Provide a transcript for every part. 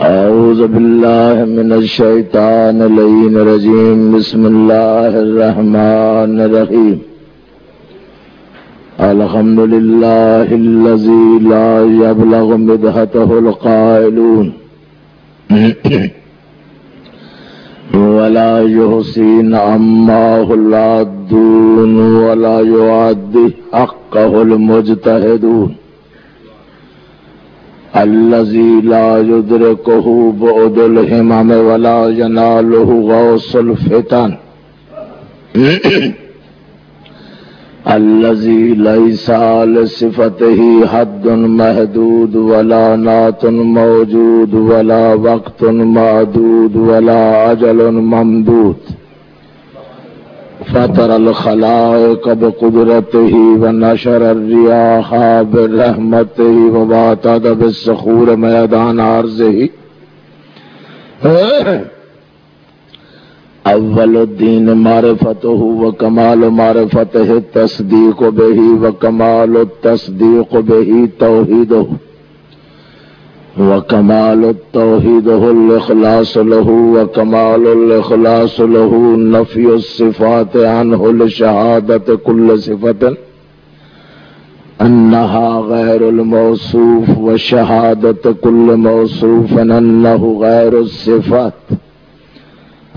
أعوذ بالله من الشيطان اللين رجيم بسم الله الرحمن الرحيم. الحمد لله الذي لا يبلغ مدهته القائلون. ولا يحسين عماه العدون ولا يعد حقه المجتهدون. الذي لا يدركه بعد الهمم ولا يناله غوص الفتن. الذي ليس لصفته حد محدود ولا نات موجود ولا وقت معدود ولا أجل ممدود. فطر الخلائق بقدرته ونشر الرياح برحمته وباتد بالسخور ميدان عرضه. اول الدین معرفته وکمال معرفته التصدیق به وکمال التصدیق به توحيده. توحیده وکمال التوحید الاخلاص له، وکمال الاخلاص له، نفی الصفات عنه لشهادت كل صفت انها غیر الموصوف وشهادت كل موصوف انه غیر الصفات،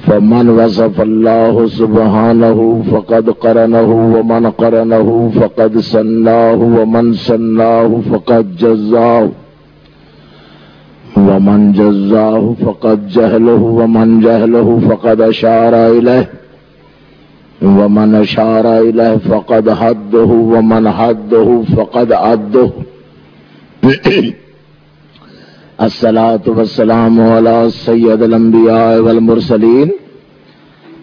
فمن وصف الله سبحانه فقد قرنه ومن قرنه فقد سناه ومن سناه فقد جزاه ومن جزاه فقد جهله ومن جهله فقد أشار إليه ومن أشار إليه فقد حده ومن حده فقد عده الصلاة والسلام على سيد الأنبياء والمرسلين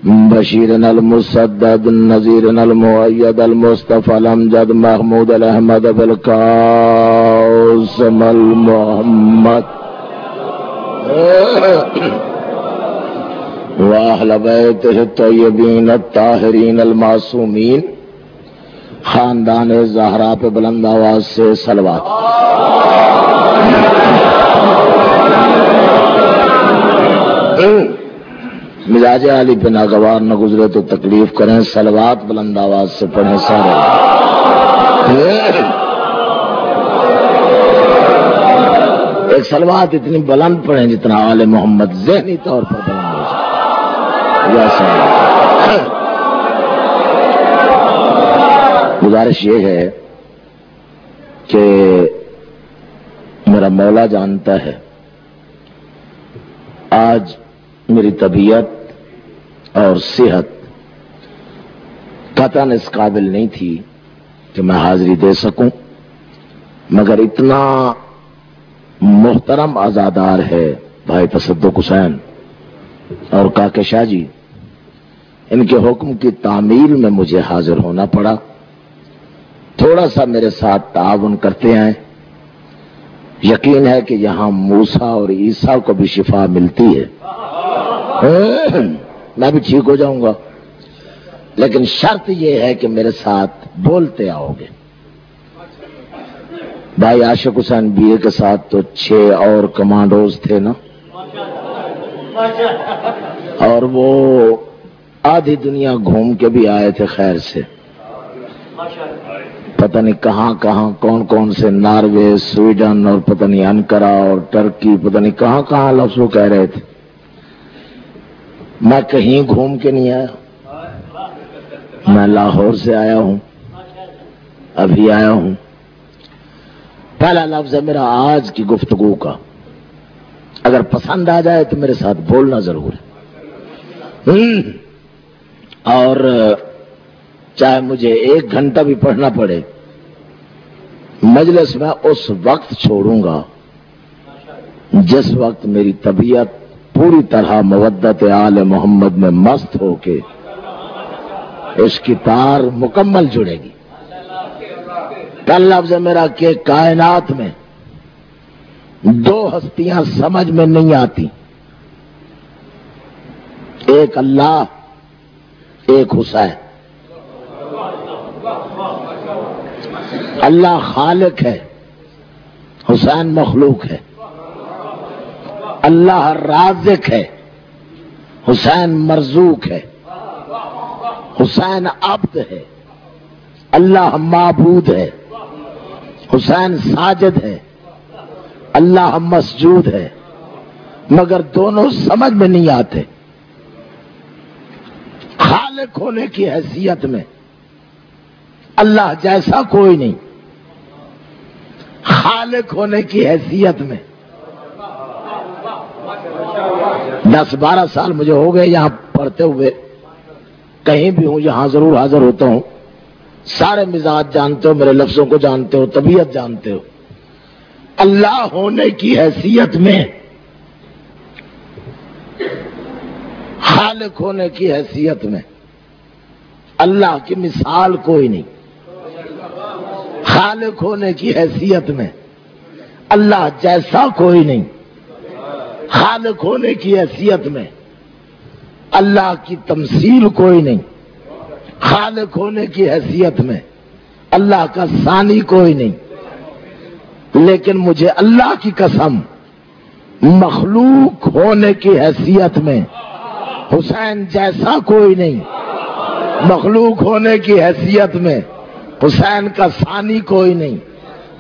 بشيرنا المسدد النذيرنا المؤيد المصطفى الأمجد محمود الأحمد بالقاسم المحمد واہل بیته الطیبین الطاہرین المعصومین، خاندان زہرا پہ بلند آواز سے سلوات۔ مزاج علی پہ ناگوار نہ گزرے تو تکلیف کریں، سلوات بلند آواز سے پڑھیں سارے۔ ایک سلوات اتنی بلند پڑھیں جتنا آل محمد ذہنی طور پر بلند ہو۔ جائے گزارش یہ ہے کہ میرا مولا جانتا ہے، آج میری طبیعت اور صحت قطن اس قابل نہیں تھی کہ میں حاضری دے سکوں، مگر اتنا محترم آزادار ہے بھائی تصدق حسین اور کاکے شاہ جی ان کے حکم کی تعمیل میں مجھے حاضر ہونا پڑا۔ تھوڑا سا میرے ساتھ تعاون کرتے ہیں۔ یقین ہے کہ یہاں موسا اور عیسا کو بھی شفا ملتی ہے۔ میں بھی ٹھیک ہو جاؤں گا۔ لیکن شرط یہ ہے کہ میرے ساتھ بولتے آؤ گے۔ بھائی عاشق حسین بی اے کے ساتھ تو چھ اور کمانڈوز تھے نا۔ اور وہ آدھی دنیا گھوم کے بھی آئے تھے خیر سے۔ پتہ نہیں کہاں کہاں کون کون سے ناروے، سویڈن اور پتہ نہیں انکرا اور ٹرکی، پتہ نہیں کہاں کہاں لفظ وہ کہہ رہے تھے۔ میں کہیں گھوم کے نہیں آیا۔ میں لاہور سے آیا ہوں۔ ابھی آیا ہوں۔ پہلا لفظ ہے میرا آج کی گفتگو کا۔ اگر پسند آ جائے تو میرے ساتھ بولنا ضرور ہے۔ اور چاہے مجھے ایک گھنٹہ بھی پڑھنا پڑے، مجلس میں اس وقت چھوڑوں گا جس وقت میری طبیعت پوری طرح مودت آل محمد میں مست ہو کے اس کی تار مکمل جڑے گی۔ کل لفظ میرا کہ کائنات میں دو ہستیاں سمجھ میں نہیں آتی۔ ایک اللہ، ایک حسین۔ اللہ خالق ہے، حسین مخلوق ہے۔ اللہ رازق ہے، حسین مرزوق ہے۔ حسین عبد ہے۔ اللہ معبود ہے۔ حسین ساجد ہے، اللہ مسجود ہے، مگر دونوں سمجھ میں نہیں آتے۔ خالق ہونے کی حیثیت میں اللہ جیسا کوئی نہیں۔ خالق ہونے کی حیثیت میں۔ دس بارہ سال مجھے ہو گئے یہاں پڑھتے ہوئے، کہیں بھی ہوں، یہاں ضرور حاضر ہوتا ہوں۔ سارے مزاج جانتے ہو، میرے لفظوں کو جانتے ہو، طبیعت جانتے ہو۔ اللہ ہونے کی حیثیت میں، خالق ہونے کی حیثیت میں، اللہ کی مثال کوئی نہیں۔ خالق ہونے کی حیثیت میں، اللہ جیسا کوئی نہیں۔ خالق ہونے کی حیثیت میں، اللہ کی تمثیل کوئی نہیں۔ خالق ہونے کی حیثیت میں اللہ کا ثانی کوئی نہیں۔ لیکن مجھے اللہ کی قسم، مخلوق ہونے کی حیثیت میں حسین جیسا کوئی نہیں۔ مخلوق ہونے کی حیثیت میں حسین کا ثانی کوئی نہیں۔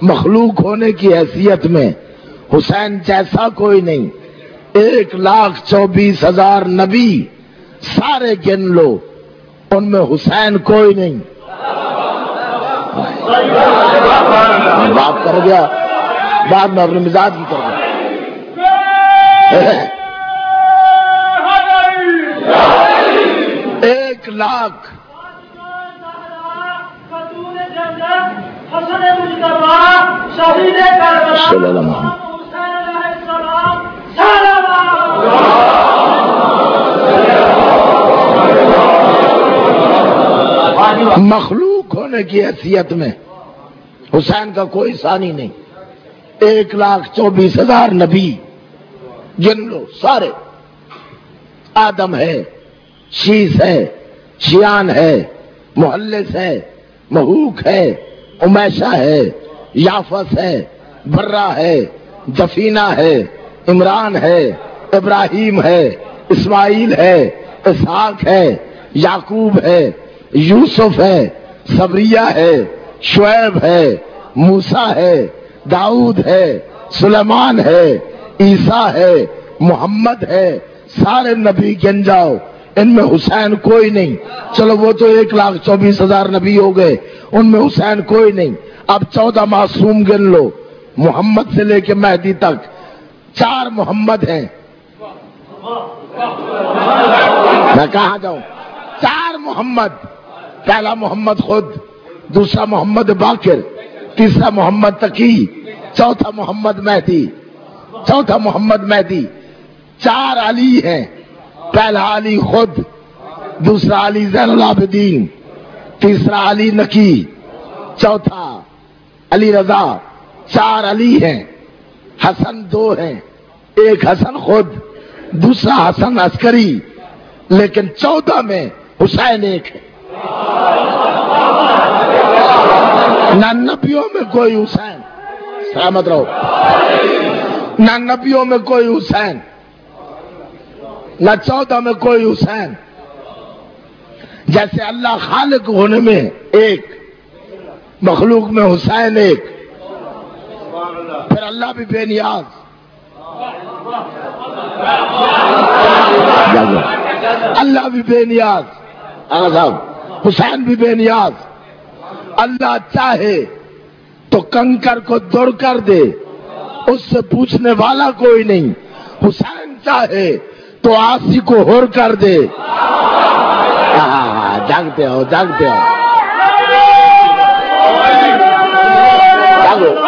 مخلوق ہونے کی حیثیت میں حسین جیسا کوئی نہیں۔ ایک لاکھ چوبیس ہزار نبی سارے گن لو۔ ان میں حسین کوئی نہیں۔ بات کر گیا بعد میں اپنے مزاج کی کر گیا ایک لاکھ۔ صلی اللہ مخلوق ہونے کی حیثیت میں۔ حسین کا کوئی ثانی نہیں۔ ایک لاکھ چوبیس ہزار نبی، جن لو سارے۔ آدم ہے شیش ہے شیان ہے محلس ہے محوق ہے امیشا ہے، یافس ہے برا ہے، جفینہ ہے، عمران ہے، ابراہیم ہے، اسماعیل ہے، اسحاق ہے، یعقوب ہے یوسف ہے، صبریہ ہے، شعیب ہے موسا ہے، داؤد ہے، سلیمان ہے، عیسیٰ ہے، محمد ہے، سارے نبی گن جاؤ ان میں حسین کوئی نہیں۔ چلو وہ تو ایک لاکھ چوبیس ہزار نبی ہو گئے، ان میں حسین کوئی نہیں۔ اب چودہ معصوم گن لو، محمد سے لے کے مہدی تک۔ چار محمد ہیں۔ میں کہاں جاؤں؟ چار محمد۔ پہلا محمد خود، دوسرا محمد باقر، تیسرا محمد تقی، چوتھا محمد مہدی، چوتھا محمد مہدی۔ چار علی ہیں۔ پہلا علی خود، دوسرا علی زین العابدین، تیسرا علی نکی چوتھا علی رضا۔ چار علی ہیں۔ حسن دو ہیں۔ ایک حسن خود، دوسرا حسن عسکری۔ لیکن چودہ میں حسین ایک ہے۔ نہ نبیوں میں کوئی حسین۔ سلامت رہو۔ نہ نبیوں میں کوئی حسین۔ نہ چودہ میں کوئی حسین۔ جیسے اللہ خالق ہونے میں ایک، مخلوق میں حسین ایک۔ پھر اللہ بھی بے نیاز۔ اللہ بھی بے نیاز۔ صاحب حسین بھی بے نیاز۔ اللہ چاہے تو کنکر کو دوڑ کر دے، اس سے پوچھنے والا کوئی نہیں۔ حسین چاہے تو آسی کو ہور کر دے۔ جاگتے ہو جاگتے ہو۔ جاگو۔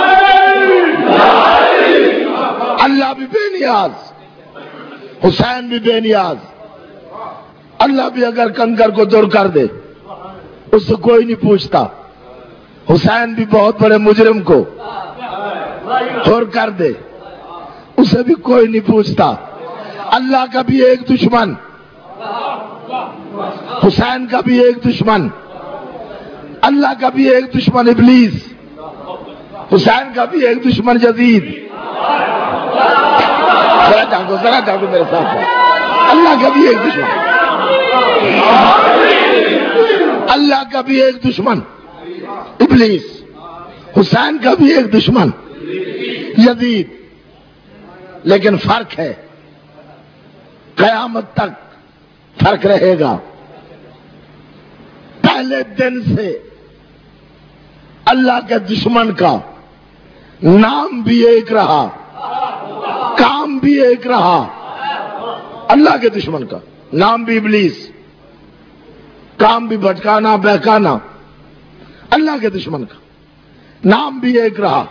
اللہ بھی بے نیاز۔ حسین بھی بے نیاز۔ اللہ بھی اگر کنکر کو دور کر دے۔ اس سے کوئی نہیں پوچھتا۔ حسین بھی بہت بڑے مجرم کو۔ دور کر دے۔ اسے بھی کوئی نہیں پوچھتا۔ اللہ کا بھی ایک دشمن۔ حسین کا بھی ایک دشمن۔ اللہ کا بھی ایک دشمن ابلیس۔ حسین کا بھی ایک دشمن جدید۔ جاگو، ذرا جاگو میرے ساتھ۔ اللہ کا بھی ایک دشمن۔ اللہ کا بھی ایک دشمن۔ ابلیس۔ حسین کا بھی ایک دشمن۔ یزید۔ لیکن فرق ہے۔ قیامت تک فرق رہے گا۔ پہلے دن سے اللہ کے دشمن کا نام بھی ایک رہا۔ کام بھی ایک رہا۔ اللہ کے دشمن کا نام بھی ابلیس۔ کام بھی بھٹکانا، بہکانا۔ اللہ کے دشمن کا۔ نام بھی ایک رہا۔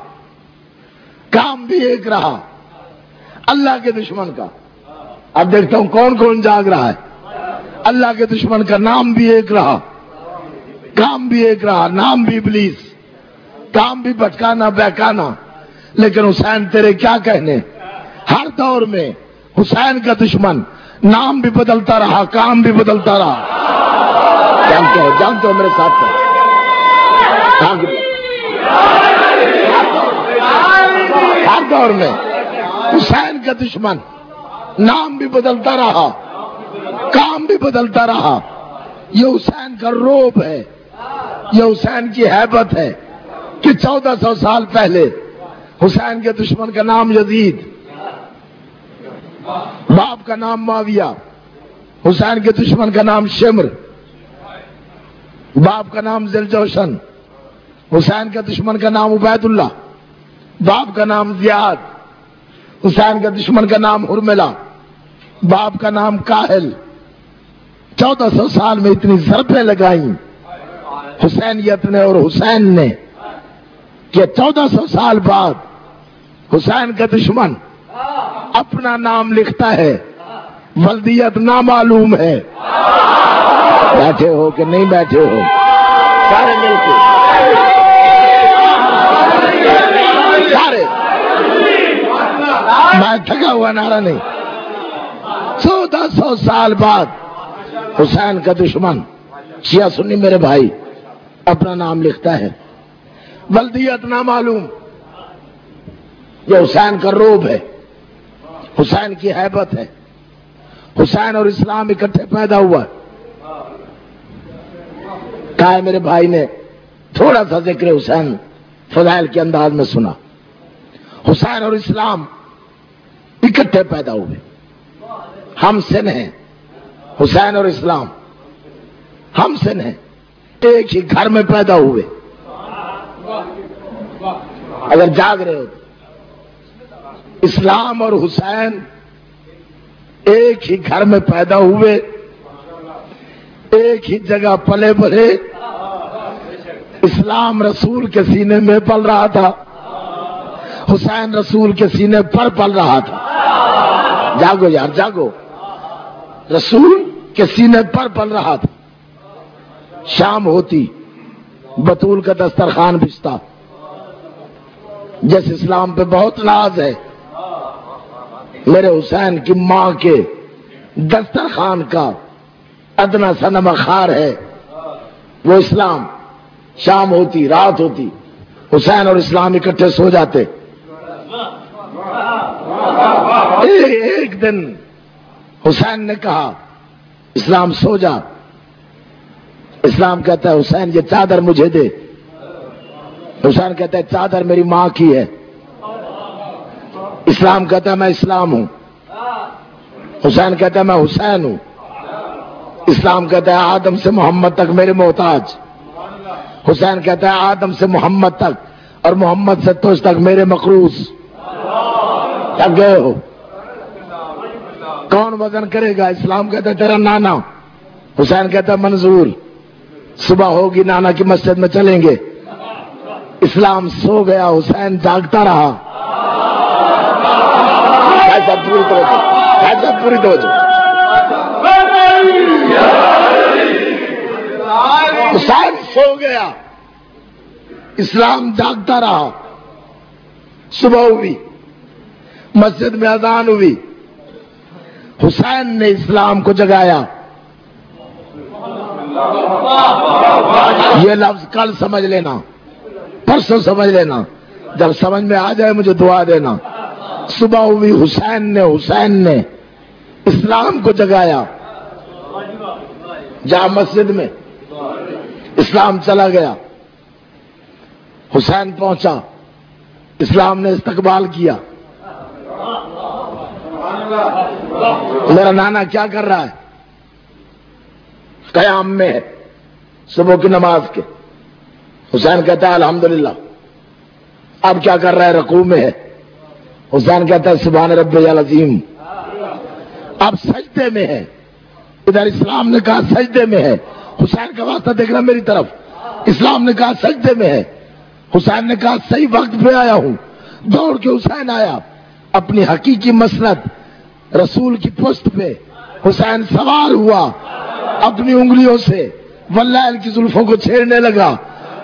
کام بھی ایک رہا۔ اللہ کے دشمن کا۔ اب دیکھتا ہوں کون کون جاگ رہا ہے۔ اللہ کے دشمن کا نام بھی ایک رہا۔ کام بھی ایک رہا۔ نام بھی ابلیس۔ کام بھی بھٹکانا، بہکانا۔ لیکن حسین تیرے کیا کہنے؟ ہر دور میں حسین کا دشمن۔ نام بھی بدلتا رہا، کام بھی بدلتا رہا۔ جانتے ہو جانتے ہو میرے ساتھ ہر دور میں حسین کا دشمن نام بھی بدلتا رہا، کام بھی بدلتا رہا۔ یہ حسین کا روب ہے، یہ حسین کی حیبت ہے کہ چودہ سو سال پہلے حسین کے دشمن کا نام یزید، باپ کا نام معاویہ، حسین کے دشمن کا نام شمر۔ باپ کا نام جوشن، حسین کے دشمن کا نام عبید اللہ، باپ کا نام زیاد، حسین کے دشمن کا نام ہرملا باپ کا نام کاہل۔ چودہ سو سال میں اتنی ضربیں لگائی حسینیت نے اور حسین نے کہ چودہ سو سال بعد حسین کا دشمن اپنا نام لکھتا ہے، ولدیت نامعلوم ہے۔ بیٹھے ہو کہ نہیں بیٹھے ہو؟ سارے مل کے۔ سارے۔ میں تھکا ہوا، نعرہ نہیں۔ چودہ سو سال بعد حسین کا دشمن، شیعہ سنی میرے بھائی، اپنا نام لکھتا ہے۔ بلدیت نہ معلوم یہ حسین کا روب ہے۔ حسین کی حیبت ہے۔ حسین اور اسلام اکٹھے پیدا ہوا۔ کہا ہے میرے بھائی نے، تھوڑا سا ذکر حسین فضائل کے انداز میں سنا۔ حسین اور اسلام اکٹھے پیدا ہوئے۔ ہم سن ہیں۔ حسین اور اسلام ہم سن ہیں۔ ایک ہی گھر میں پیدا ہوئے۔ اگر جاگ رہے ہو اسلام اور حسین ایک ہی گھر میں پیدا ہوئے۔ ایک ہی جگہ پلے بڑھے اسلام رسول کے سینے میں پل رہا تھا۔ حسین رسول کے سینے پر پل رہا تھا۔ جاگو یار، جاگو۔ رسول کے سینے پر پل رہا تھا۔ شام ہوتی، بطول کا دسترخوان بچتا جس اسلام پہ بہت ناز ہے، میرے حسین کی ماں کے دسترخوان کا ادنا سنما خار ہے۔ وہ اسلام شام ہوتی، رات ہوتی، حسین اور اسلام اکٹھے سو جاتے۔ ایک دن حسین نے کہا، اسلام سو جا۔ اسلام کہتا ہے، حسین یہ چادر مجھے دے۔ حسین کہتا ہے، چادر میری ماں کی ہے۔ اسلام کہتا ہے، میں اسلام ہوں۔ حسین کہتا ہے، میں حسین ہوں۔ اسلام کہتا ہے، آدم سے محمد تک میرے محتاج۔ حسین کہتا ہے آدم سے محمد تک اور محمد سے تجھ تک میرے مقروض۔ تک گئے ہو؟ کون وزن کرے گا؟ اسلام کہتا ہے تیرا نانا۔ حسین کہتا ہے منظور۔ صبح ہوگی نانا کی مسجد میں چلیں گے۔ اسلام سو گیا، حسین جاگتا رہا۔ پوری توجہ۔ پوری توجہ۔ حسین سو گیا۔ اسلام جاگتا رہا۔ صبح ہوئی، مسجد میں اذان ہوئی۔ حسین نے اسلام کو جگایا۔ یہ لفظ کل سمجھ لینا، پرسوں سمجھ لینا۔ جب سمجھ میں آ جائے مجھے دعا دینا۔ صبح ہوئی، حسین نے حسین نے اسلام کو جگایا۔ جہاں مسجد میں۔ اسلام چلا گیا۔ حسین پہنچا۔ اسلام نے استقبال کیا۔ میرا نانا کیا کر رہا ہے؟ قیام میں ہے، صبح کی نماز کے۔ حسین کہتا ہے، الحمدللہ۔ اب کیا کر رہا ہے؟ رقو میں ہے۔ حسین کہتا ہے، سبحان رب العظیم۔ اب سجدے میں ہے۔ ادھر اسلام نے کہا، سجدے میں ہے۔ حسین کا واسطہ دیکھنا میری طرف۔ اسلام نے کہا سجدے میں ہے۔ حسین نے کہا صحیح وقت پہ آیا ہوں۔ دوڑ کے حسین آیا۔ اپنی حقیقی مسنت رسول کی پشت پہ حسین سوار ہوا۔ اپنی انگلیوں سے ولائل کی زلفوں کو چھیڑنے لگا۔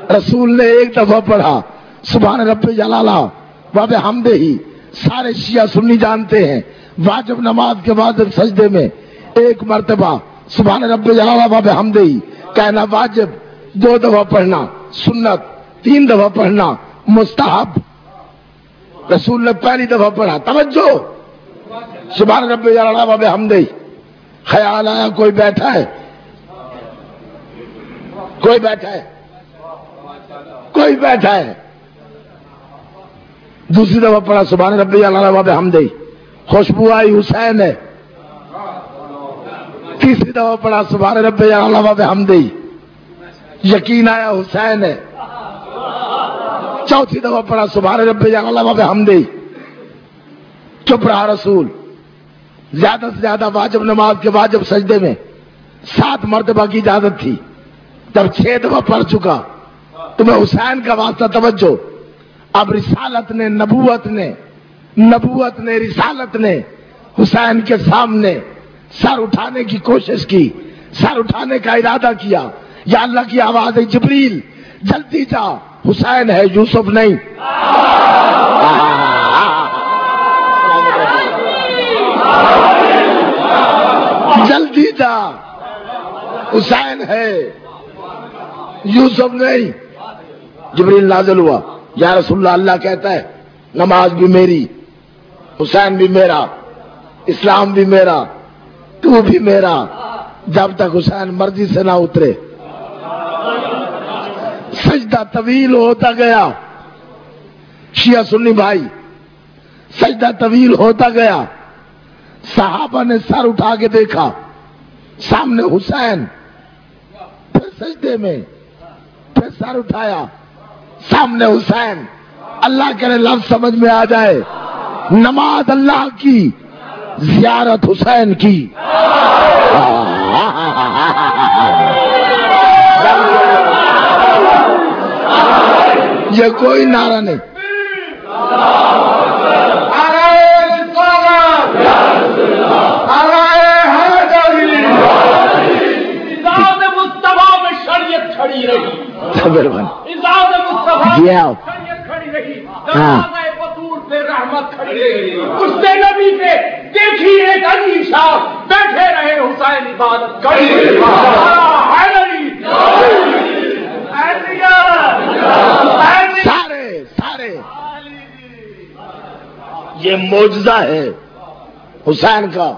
رسول نے ایک دفعہ پڑھا، سبحان رب جلالہ باب حمدے ہی۔ سارے شیعہ سنی جانتے ہیں۔ واجب نماز کے بعد سجدے میں ایک مرتبہ سبحان رب جلالہ باب حمدے کہنا واجب، دو دفعہ پڑھنا، سنت، تین دفعہ پڑھنا، مستحب۔ رسول نے پہلی دفعہ پڑھا۔ توجہ۔ سبحان رب جلالہ باب حمدے ہی خیال آیا کوئی بیٹھا ہے؟ کوئی بیٹھا ہے؟ کوئی بیٹھا ہے؟ دوسری دفعہ پڑھا۔ سبحان ربی اللہ باب حمدے خوشبو آئی، حسین ہے۔ تیسری دفعہ پڑھا، سبحان ربی اللہ باب یقین آیا حسین ہے۔ چوتھی دفعہ پڑھا، سبحان ربی اللہ باب حمدے چپ رہا رسول۔ زیادہ سے زیادہ واجب نماز کے واجب سجدے میں سات مرتبہ کی اجازت تھی۔ جب چھ دفعہ پڑھ چکا، تمہیں حسین کا واسطہ توجہ۔ اب رسالت نے، نبوت نے نبوت نے، رسالت نے حسین کے سامنے سر اٹھانے کی کوشش کی، سر اٹھانے کا ارادہ کیا۔ یا اللہ کی آواز ہے، جبریل، جلدی جا۔ حسین ہے، یوسف نہیں۔ جلدی جا۔ حسین ہے، یوسف نہیں۔ جبریل نازل ہوا۔ یا رسول اللہ اللہ کہتا ہے، نماز بھی میری، حسین بھی میرا، اسلام بھی میرا۔ تو بھی میرا، جب تک حسین مرضی سے نہ اترے۔ سجدہ طویل ہوتا گیا۔ شیعہ سنی بھائی، سجدہ طویل ہوتا گیا۔ صحابہ نے سر اٹھا کے دیکھا۔ سامنے حسین، پھر سجدے میں، پھر سر اٹھایا۔ سامنے حسین، اللہ کرے لفظ سمجھ میں آ جائے۔ نماز اللہ کی زیارت حسین کی۔ یہ کوئی نعرہ نہیں۔ جی آؤ ہاں بیٹھے رہے حسین عبادت سارے سارے۔ یہ موجزہ ہے حسین کا۔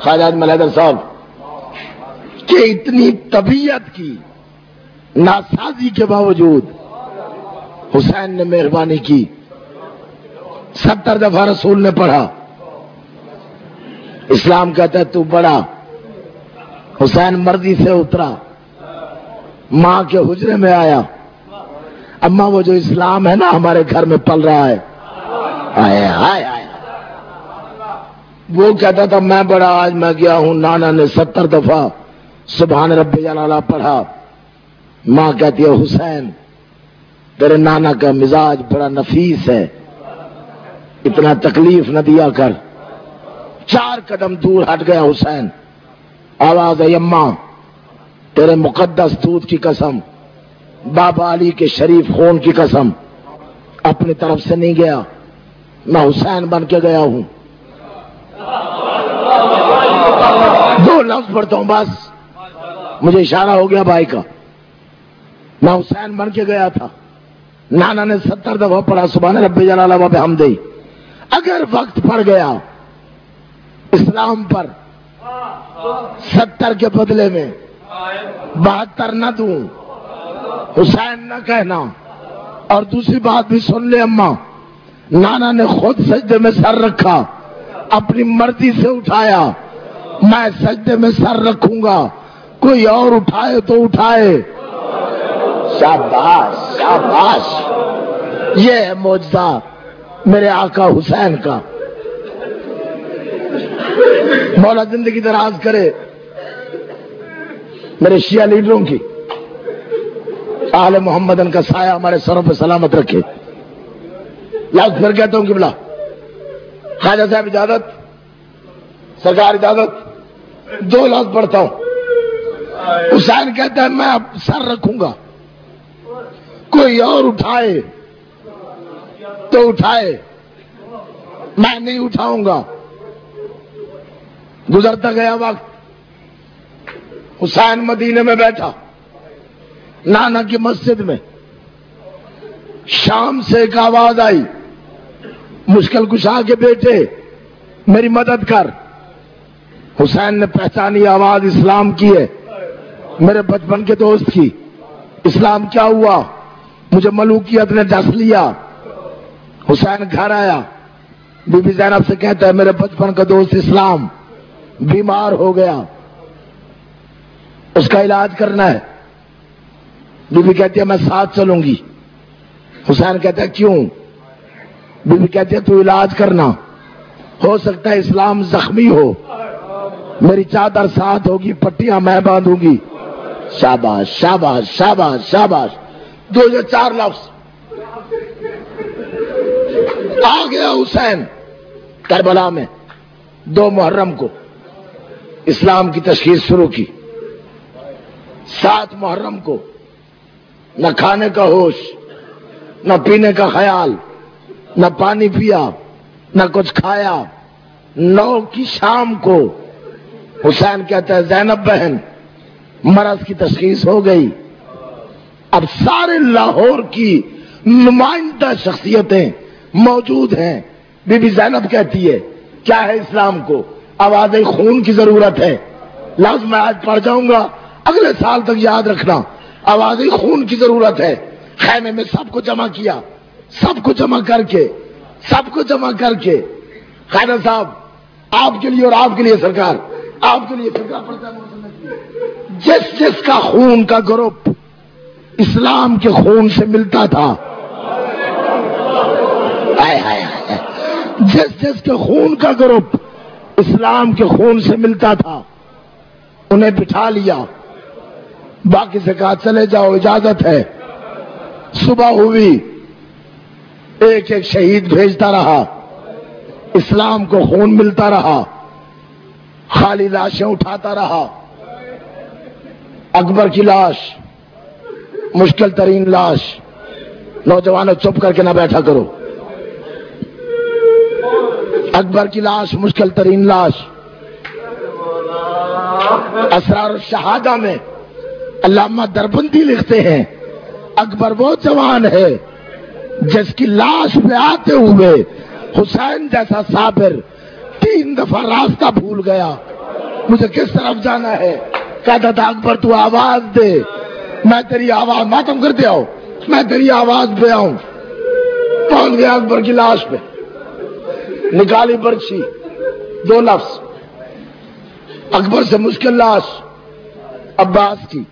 خواجہ ملیدر صاحب کہ اتنی طبیعت کی ناسازی کے باوجود حسین نے مہربانی کی۔ ستر دفعہ رسول نے پڑھا۔ اسلام کہتا ہے تو بڑا۔ حسین مرضی سے اترا۔ ماں کے حجرے میں آیا۔ اما وہ جو اسلام ہے نا ہمارے گھر میں پل رہا ہے۔ آئے آئے آئے۔ وہ کہتا تھا، میں بڑا، آج میں گیا ہوں، نانا نے ستر دفعہ سبحان رب جلالہ پڑھا۔ ماں کہتی ہے، حسین، تیرے نانا کا مزاج بڑا نفیس ہے۔ اتنا تکلیف نہ دیا کر۔ چار قدم دور ہٹ گیا حسین۔ آواز اماں تیرے مقدس دودھ کی قسم، بابا علی کے شریف خون کی قسم۔ اپنی طرف سے نہیں گیا، میں حسین بن کے گیا ہوں۔ دو لفظ پڑھتا ہوں بس۔ مجھے اشارہ ہو گیا بھائی کا۔ میں حسین بن کے گیا تھا۔ نانا نے ستر دفعہ پڑھا، سبحان رب جلالہ باب حمدے اگر وقت پڑ گیا اسلام پر ستر کے بدلے میں بہتر نہ دوں، حسین نہ کہنا۔ اور دوسری بات بھی سن لے اما، نانا نے خود سجدے میں سر رکھا، اپنی مرضی سے اٹھایا۔ میں سجدے میں سر رکھوں گا، کوئی اور اٹھائے تو اٹھائے۔ شاباش شاباش، یہ ہے موجزہ میرے آقا حسین کا۔ مولا زندگی دراز کرے میرے شیعہ لیڈروں کی آل محمد کا سایہ ہمارے سروں پہ سلامت رکھے لفظ پھر کہتا ہوں کہ خواجہ صاحب اجازت، سرکار اجازت، دو لفظ پڑھتا ہوں۔ حسین کہتا ہے، میں اب سر رکھوں گا۔ کوئی اور اٹھائے تو اٹھائے، میں نہیں اٹھاؤں گا۔ گزرتا گیا وقت۔ حسین مدینے میں بیٹھا۔ نانا کی مسجد میں۔ شام سے ایک آواز آئی۔ مشکل کشا کے بیٹے، میری مدد کر۔ حسین نے پہچانی آواز اسلام کی ہے۔ میرے بچپن کے دوست کی۔ اسلام کیا ہوا؟ مجھے ملوکیت نے ڈس لیا۔ حسین گھر آیا۔ بی بی زینب سے کہتا ہے، میرے بچپن کا دوست اسلام۔ بیمار ہو گیا۔ اس کا علاج کرنا ہے۔ بی بی کہتی ہے، میں ساتھ چلوں گی۔ حسین کہتا ہے، کیوں؟ بی بی کہتی ہے، تو علاج کرنا۔ ہو سکتا ہے اسلام زخمی ہو۔ میری چادر ساتھ ہوگی، پٹیاں میں باندھوں گی۔ شاباش شاباش شاباش شاباش۔ دو ہزار چار لفظ۔ آ گیا حسین کربلا میں، دو محرم کو۔ اسلام کی تشخیص شروع کی۔ سات محرم کو نہ کھانے کا ہوش، نہ پینے کا خیال، نہ پانی پیا، نہ کچھ کھایا۔ نو کی شام کو حسین کہتا ہے، زینب بہن، مرض کی تشخیص ہو گئی۔ اب سارے لاہور کی نمائندہ شخصیتیں موجود ہیں۔ بی بی زینب کہتی ہے، کیا ہے اسلام کو؟ آواز خون کی ضرورت ہے۔ لفظ میں آج پڑھ جاؤں گا۔ اگلے سال تک یاد رکھنا۔ آواز خون کی ضرورت ہے۔ خیمے میں سب کو جمع کیا۔ سب کو جمع کر کے۔ سب کو جمع کر کے۔ خیر صاحب، آپ کے لیے اور آپ کے لیے سرکار، آپ کے لیے جس جس کا خون کا گروپ اسلام کے خون سے ملتا تھا۔ جس جس کے خون کا گروپ اسلام کے خون سے ملتا تھا، انہیں بٹھا لیا۔ باقی سے کہا چلے جاؤ، اجازت ہے۔ صبح ہوئی، ایک ایک شہید بھیجتا رہا۔ اسلام کو خون ملتا رہا۔ خالی لاشیں اٹھاتا رہا۔ اکبر کی لاش، مشکل ترین لاش۔ نوجوانوں، چپ کر کے نہ بیٹھا کرو۔ اکبر کی لاش، مشکل ترین لاش۔ اسرار الشہادہ میں علامہ دربندی لکھتے ہیں، اکبر وہ جوان ہے جس کی لاش پہ آتے ہوئے حسین جیسا صابر تین دفعہ راستہ بھول گیا۔ مجھے کس طرف جانا ہے؟ کہتا تھا اکبر تو آواز دے۔ میں تیری آواز ماتم کر دیا میں تیری آواز پہ آؤں۔ پہنچ گیا اکبر کی لاش پہ نکالی برچھی دو لفظ۔ اکبر سے مشکل لاش، عباس کی۔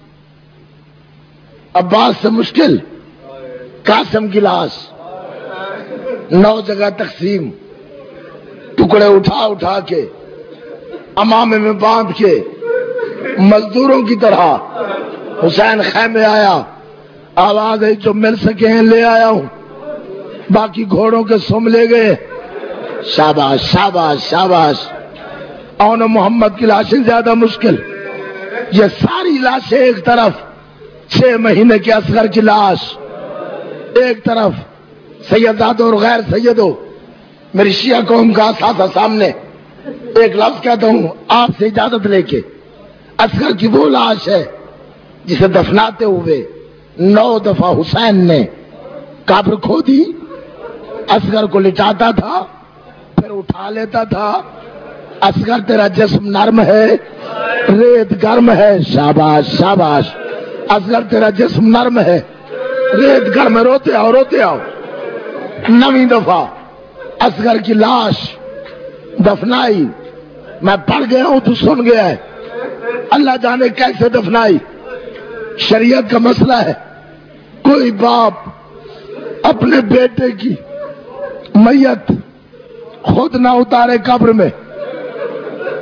عباس سے مشکل، قاسم کی لاش۔ نو جگہ تقسیم۔ ٹکڑے اٹھا اٹھا کے امامے میں باندھ کے، مزدوروں کی طرح۔ حسین خیمے آیا۔ آواز ہے جو مل سکے ہیں، لے آیا ہوں۔ باقی گھوڑوں کے سم لے گئے۔ شاباش شاباش شاباش۔ اون محمد کی لاشیں زیادہ مشکل۔ یہ ساری لاشیں ایک طرف چھ مہینے کے اصغر کی لاش، ایک طرف سیداد اور غیر سیدو۔ میری شیعہ قوم کا ساتھ سامنے۔ ایک لفظ کہتا ہوں، آپ سے اجازت لے کے۔ اصغر کی وہ لاش ہے جسے دفناتے ہوئے نو دفعہ حسین نے کابر کھو دی۔ اصغر کو لٹاتا تھا۔ پھر اٹھا لیتا تھا۔ اصغر تیرا جسم نرم ہے، ریت گرم ہے۔ شاباش شاباش، اصغر تیرا جسم نرم ہے، ریت گرم روتے آؤ روتے آؤ۔ نویں دفعہ اصغر کی لاش دفنائی۔ میں پڑھ گیا ہوں، تو سن گیا ہے۔ اللہ جانے کیسے دفنائی۔ شریعت کا مسئلہ ہے۔ کوئی باپ اپنے بیٹے کی میت خود نہ اتارے قبر میں۔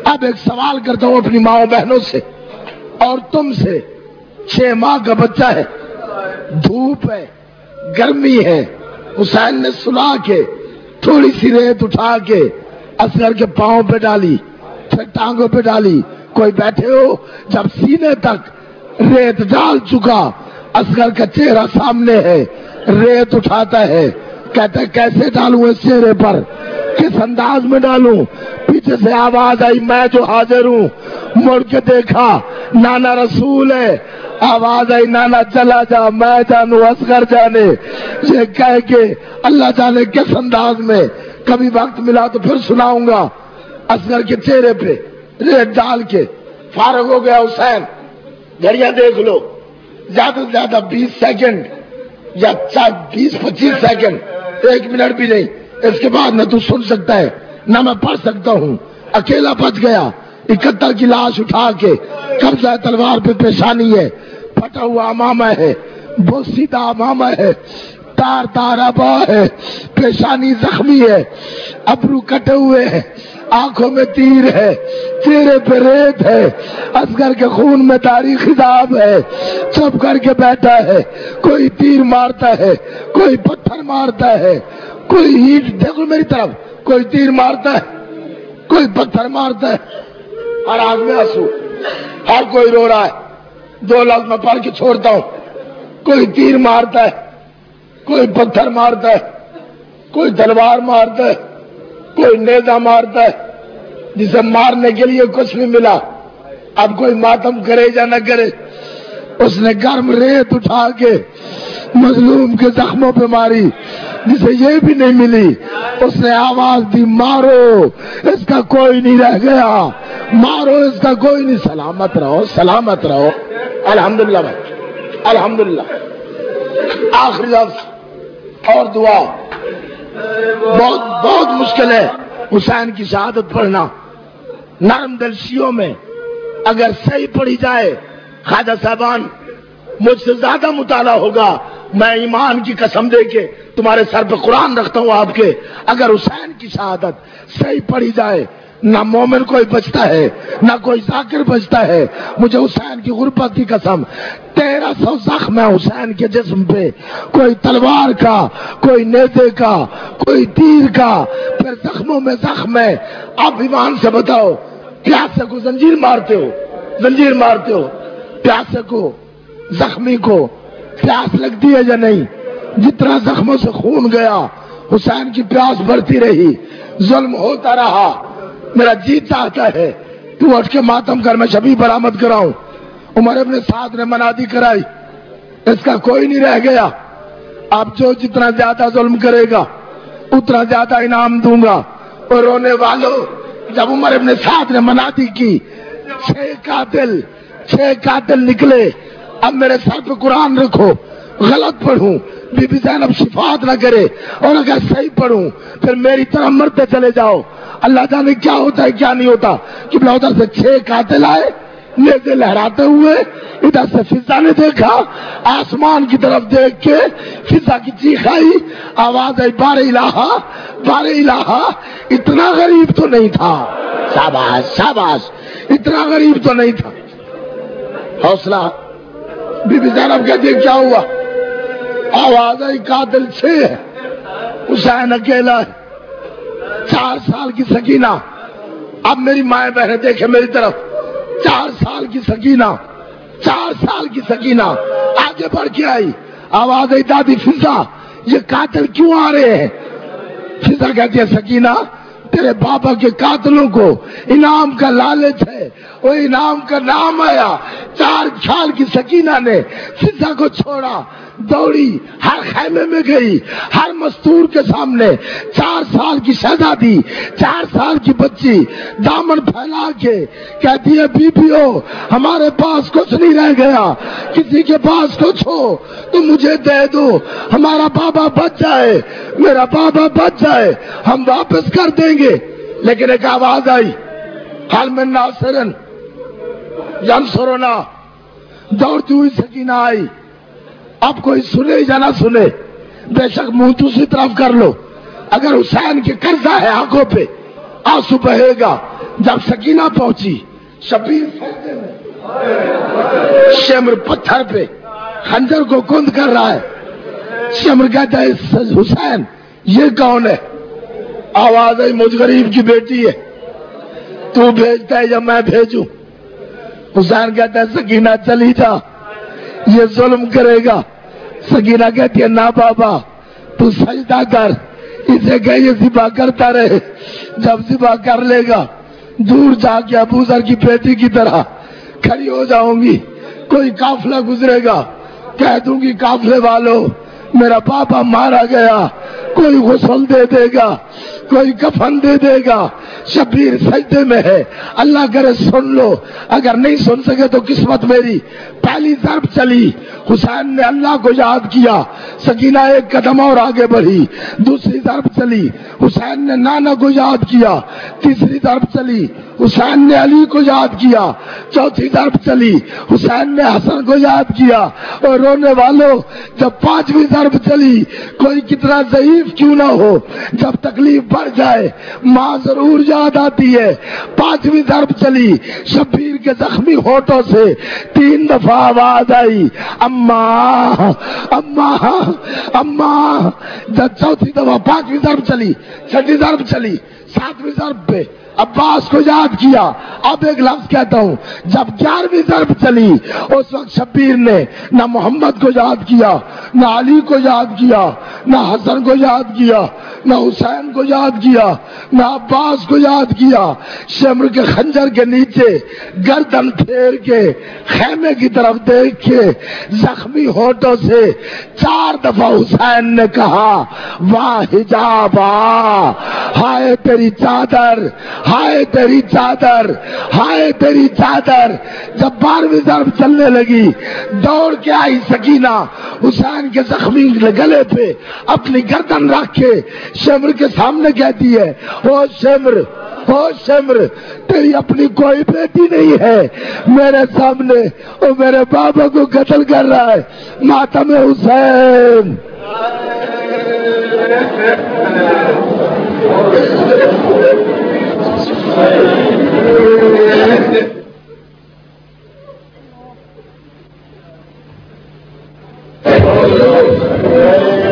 اب ایک سوال کرتا ہوں اپنی ماؤں بہنوں سے۔ اور تم سے چھ ماہ کا بچہ ہے۔ دھوپ ہے، گرمی ہے۔ حسین نے سلا کے، تھوڑی سی ریت اٹھا کے اصغر کے پاؤں پہ ڈالی، پھر ٹانگوں پہ ڈالی۔ کوئی بیٹھے ہو؟ جب سینے تک ریت ڈال چکا، اصغر کا چہرہ سامنے ہے، ریت اٹھاتا ہے۔ کہتا ہے، کیسے ڈالوں اس چہرے پر؟ کس انداز میں ڈالوں؟ پیچھے سے آواز آئی، میں جو حاضر ہوں۔ مڑ کے دیکھا، نانا رسول ہے۔ آواز آئی، نانا چلا جا، میں جانوں اصغر جانے۔ یہ کہہ کے اللہ جانے کس انداز میں۔ کبھی وقت ملا تو پھر سناؤں گا۔ اصغر کے چہرے پہ ریت ڈال کے فارغ ہو گیا حسین۔ گھڑیاں دیکھ لو۔ زیادہ سے زیادہ بیس سیکنڈ یا بیس پچیس سیکنڈ، ایک منٹ بھی نہیں۔ اس کے بعد نہ تو سن سکتا ہے، نہ میں پڑھ سکتا ہوں۔ اکیلا بچ گیا، اکہتر کی لاش اٹھا کے قبضہ تلوار پہ پیشانی ہے، پھٹا ہوا امامہ ہے بوسیدہ امامہ ہے، تار تار ابا ہے، پیشانی زخمی ہے، ابرو کٹے ہوئے ہیں، آنکھوں میں تیر ہے، چہرے پہ ریت ہے، اصغر کے خون میں تاریخ خطاب ہے، چپ کر کے بیٹھا ہے، کوئی تیر مارتا ہے، کوئی پتھر مارتا ہے۔ کوئی ہیٹ دیکھو میری طرف، کوئی تیر مارتا ہے، کوئی پتھر مارتا ہے۔ ہر آگ میں آنسو ہر کوئی رو رہا ہے۔ دو لفظ میں پڑھ کے چھوڑتا ہوں۔ کوئی تیر مارتا ہے، کوئی پتھر مارتا ہے، کوئی تلوار مارتا ہے، کوئی نیزا مارتا ہے۔ جسے مارنے کے لیے کچھ بھی ملا، اب کوئی ماتم کرے یا نہ کرے اس نے گرم ریت اٹھا کے مظلوم کے زخموں پہ ماری، جسے یہ بھی نہیں ملی۔ اس نے آواز دی، مارو، اس کا کوئی نہیں رہ گیا۔ مارو، اس کا کوئی نہیں۔ سلامت رہو سلامت رہو۔ الحمدللہ بھائی، الحمدللہ۔ آخری لفظ اور دعا۔ بہت بہت مشکل ہے حسین کی شہادت پڑھنا۔ نرم دلشیوں میں اگر صحیح پڑھی جائے خواجہ صاحبان، مجھ سے زیادہ مطالعہ ہوگا۔ میں ایمان کی قسم دے کے تمہارے سر پہ قرآن رکھتا ہوں آپ کے۔ اگر حسین کی شہادت صحیح پڑھی جائے، نہ مومن کوئی بچتا ہے، نہ کوئی ذاکر بچتا ہے۔ مجھے حسین کی غربت کی قسم، تیرہ سو زخم ہے حسین کے جسم پہ۔ کوئی تلوار کا، کوئی نیزے کا، کوئی تیر کا، پھر زخموں میں زخم ہے۔ آپ ایمان سے بتاؤ پیاسے کو زنجیر مارتے ہو، زنجیر مارتے ہو۔ پیاسے کو، زخمی کو پیاس لگتی ہے یا نہیں؟ جتنا زخموں سے خون گیا، حسین کی پیاس بڑھتی رہی، ظلم ہوتا رہا۔ میرا جی چاہتا ہے، تو اٹھ کے ماتم کر میں شبی برامد کراؤں۔ عمر ابن ساتھ نے منادی کرائی، اس کا کوئی نہیں رہ گیا۔ اب جو جتنا زیادہ ظلم کرے گا، اتنا زیادہ انعام دوں گا۔ اور رونے والوں، جب عمر ابن ساتھ نے منادی کی چھ قاتل چھ قاتل نکلے، اب میرے سر پہ قرآن رکھو، غلط پڑھوں، بی بی زینب شفاعت نہ کرے، اور اگر صحیح پڑھوں، پھر میری طرح مرتے چلے جاؤ۔ اللہ جانے کیا ہوتا ہے، کیا نہیں ہوتا۔ کہ ادھر سے چھ قاتل آئے، نیزے لہراتے ہوئے، ادھر سے فضا نے دیکھا، آسمان کی طرف دیکھ کے فضا کی چیخ آئی، آواز آئی بار الہا بار الہا، اتنا غریب تو نہیں تھا۔ شاباش شاباش، اتنا غریب تو نہیں تھا۔ حوصلہ۔ بی بی زینب کہتی کیا ہوا؟ آواز آئی، قاتل چھ ہے۔ حسین اکیلا ہے۔ چار سال کی سکینہ۔ اب میری مائیں بہنیں دیکھیں میری طرف۔ چار سال کی سکینہ۔ چار سال کی سکینہ۔ آگے بڑھ کے آئی۔ آواز آئی، دادی فضا، یہ قاتل کیوں آ رہے ہیں؟ فضا کہتی ہے، سکینہ تیرے بابا کے قاتلوں کو انعام کا لالچ ہے۔ وہ انعام کا نام آیا۔ چار سال کی سکینہ نے فضا کو چھوڑا۔ دوڑی، ہر خیمے میں گئی، ہر مستور کے سامنے چار سال کی شہزادی چار سال کی بچی دامن پھیلا کے کہتی ہے بی بی ہو ہمارے پاس کچھ نہیں رہ گیا۔ کسی کے پاس کچھ ہو تو مجھے دے دو۔ ہمارا بابا بچ جائے۔ میرا بابا بچ جائے۔ ہم واپس کر دیں گے۔ لیکن ایک آواز آئی۔ حال میں ناصرن۔ جن سرونا۔ دوڑتی ہوئی سکینہ آئی۔ اب کوئی سنے یا نہ سنے۔ بے شک منہ دوسری طرف کر لو۔ اگر حسین کے قرضہ ہے آنکھوں پہ، آنسو بہے گا۔ جب سکینہ پہنچی، شبیر سجدے میں شمر پتھر پہ خنجر کو کند کر رہا ہے۔ شمر کہتا ہے حسین، یہ کون ہے؟ آواز ہے، مجھ غریب کی بیٹی ہے۔ تو بھیجتا ہے یا میں بھیجوں؟ حسین کہتا ہے، سکینہ چلی جا، یہ ظلم کرے گا۔ سکینہ کہتی ہے نا بابا، تو سجدہ کر۔ اسے کہ یہ ذبح کرتا رہے۔ جب ذبح کر لے گا، دور جا کے ابو ذر کی بیٹی کی طرح۔ کھڑی ہو جاؤں گی، کوئی قافلہ گزرے گا۔ کہہ دوں گی، قافلے والوں میرا پاپا مارا گیا، کوئی غسل دے دے گا، کوئی کفن دے دے گا۔ شبیر سجدے میں ہے۔ اللہ کرے سن لو۔ اگر نہیں سن سکے تو قسمت میری۔ پہلی ضرب چلی۔ حسین نے اللہ کو یاد کیا۔ سکینہ ایک قدم اور آگے بڑھی۔ دوسری ضرب چلی۔ حسین نے نانا کو یاد کیا۔ تیسری ضرب چلی۔ حسین نے علی کو یاد کیا، چوتھی ضرب چلی، حسین نے حسن کو یاد کیا اور رونے والوں، جب پانچویں ضرب چلی، کوئی کتنا ضعیف کیوں نہ ہو، جب تکلیف بڑھ جائے، ماں ضرور یاد آتی ہے، پانچویں ضرب چلی، شبیر کے زخمی ہوٹوں سے تین دفعہ آواز آئی اما اما اما جب چوتھی دفعہ پانچویں ضرب چلی، چھٹی ضرب چلی، ساتویں ضرب پہ عباس کو یاد کیا۔ اب ایک لفظ کہتا ہوں، جب گیارہویں ضرب چلی، اس وقت شبیر نے نہ محمد کو یاد کیا، نہ علی کو یاد کیا، نہ حسن کو یاد کیا نہ حسین کو یاد کیا، نہ عباس کو یاد کیا۔ شمر کے خنجر کے نیچے، گردن پھیر کے، خیمے کی طرف دیکھ کے، زخمی ہوٹوں سے چار دفعہ حسین نے کہا، واہ حجابا ہائے تیری چادر، ہائے تیری چادر، ہائے تیری چادر۔ جب بارہویں ضرب چلنے لگی، دوڑ کے آئی سکینہ، حسین کے زخمی گلے پہ اپنی گردن رکھ کے شمر کے سامنے کہتی ہے او شمر او شمر تیری اپنی کوئی بیٹی نہیں ہے۔ میرے سامنے وہ میرے بابا کو قتل کر رہا ہے ماتم حسین۔ Oh,